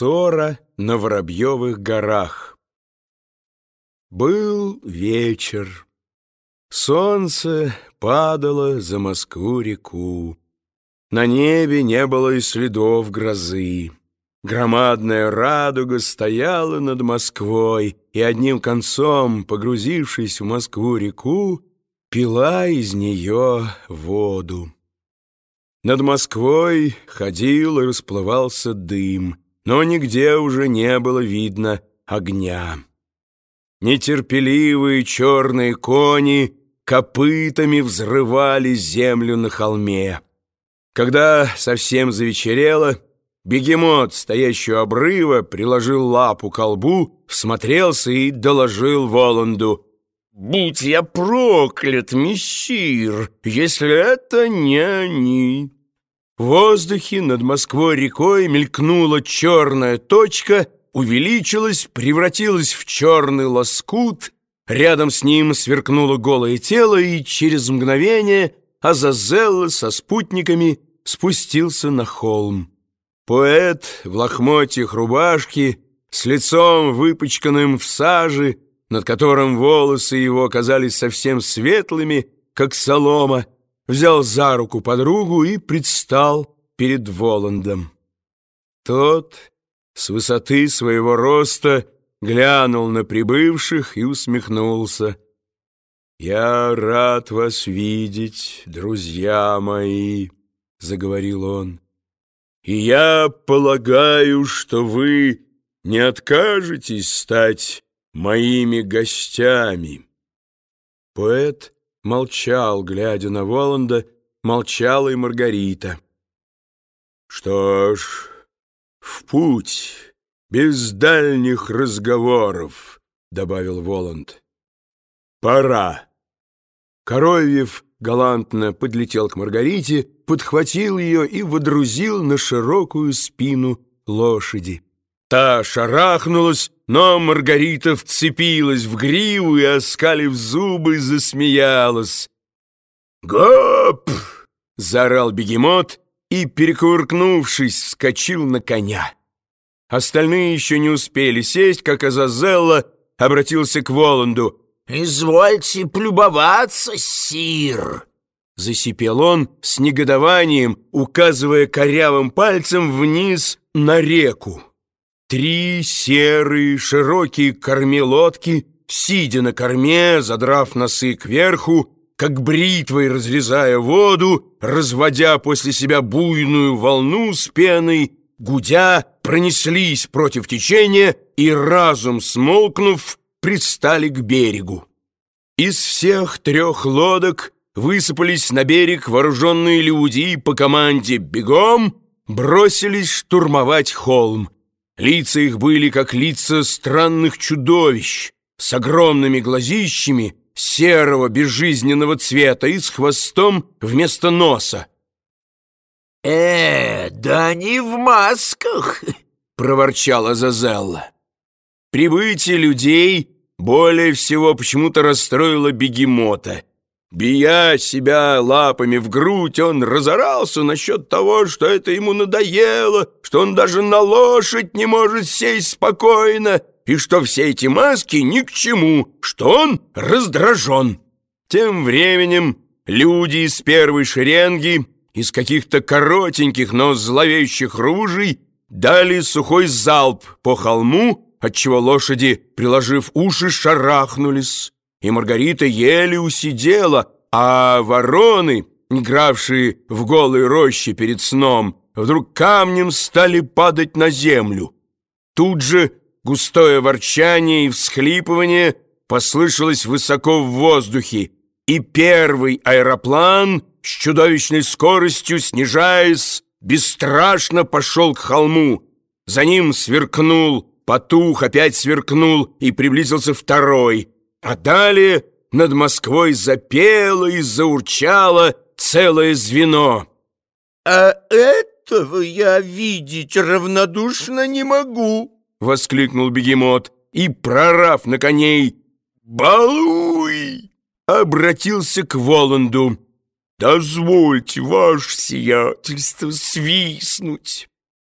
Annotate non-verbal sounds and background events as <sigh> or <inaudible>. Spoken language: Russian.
ссора на Воробьевых горах. Был вечер. Солнце падало за Москву-реку. На небе не было и следов грозы. Громадная радуга стояла над Москвой, и одним концом, погрузившись в Москву-реку, пила из нее воду. Над Москвой ходил и расплывался дым, но нигде уже не было видно огня. Нетерпеливые черные кони копытами взрывали землю на холме. Когда совсем завечерело, бегемот, стоящий у обрыва, приложил лапу к колбу, всмотрелся и доложил Воланду. «Будь я проклят, мессир, если это не они!» В воздухе над Москвой-рекой мелькнула черная точка, увеличилась, превратилась в черный лоскут, рядом с ним сверкнуло голое тело, и через мгновение Азазелла со спутниками спустился на холм. Поэт в лохмотьях рубашки, с лицом выпачканным в саже, над которым волосы его казались совсем светлыми, как солома, взял за руку подругу и предстал перед Воландом. Тот с высоты своего роста глянул на прибывших и усмехнулся. «Я рад вас видеть, друзья мои», — заговорил он. «И я полагаю, что вы не откажетесь стать моими гостями». Поэт молчал, глядя на Воланда, молчала и Маргарита. «Что ж, в путь, без дальних разговоров», — добавил Воланд. «Пора». Коровьев галантно подлетел к Маргарите, подхватил ее и водрузил на широкую спину лошади. Та шарахнулась, но Маргарита вцепилась в гриву и, оскалив зубы, засмеялась. «Гоп!» — заорал бегемот и, перекувыркнувшись, вскочил на коня. Остальные еще не успели сесть, как Азазелла обратился к Воланду. «Извольте полюбоваться, сир!» Засипел он с негодованием, указывая корявым пальцем вниз на реку. Три серые широкие кормелодки, сидя на корме, задрав носы кверху, как бритвой разрезая воду, разводя после себя буйную волну с пеной, гудя, пронеслись против течения и, разум смолкнув, пристали к берегу. Из всех трех лодок высыпались на берег вооруженные люди по команде «Бегом!» бросились штурмовать холм. Лица их были, как лица странных чудовищ, с огромными глазищами серого безжизненного цвета и с хвостом вместо носа. «Э, да они в масках!» <laughs> — проворчала Зазелла. Прибытие людей более всего почему-то расстроило бегемота — Бия себя лапами в грудь, он разорался насчет того, что это ему надоело, что он даже на лошадь не может сесть спокойно, и что все эти маски ни к чему, что он раздражен. Тем временем люди из первой шеренги, из каких-то коротеньких, но зловещих ружей, дали сухой залп по холму, отчего лошади, приложив уши, шарахнулись и Маргарита еле усидела, а вороны, игравшие в голой роще перед сном, вдруг камнем стали падать на землю. Тут же густое ворчание и всхлипывание послышалось высоко в воздухе, и первый аэроплан с чудовищной скоростью, снижаясь, бесстрашно пошел к холму. За ним сверкнул, потух, опять сверкнул, и приблизился второй — а далее над Москвой запело и заурчало целое звено. «А этого я видеть равнодушно не могу!» — воскликнул бегемот и, прорав на коней «Балуй!» обратился к Воланду. «Дозвольте, ваше сиятельство, свистнуть!»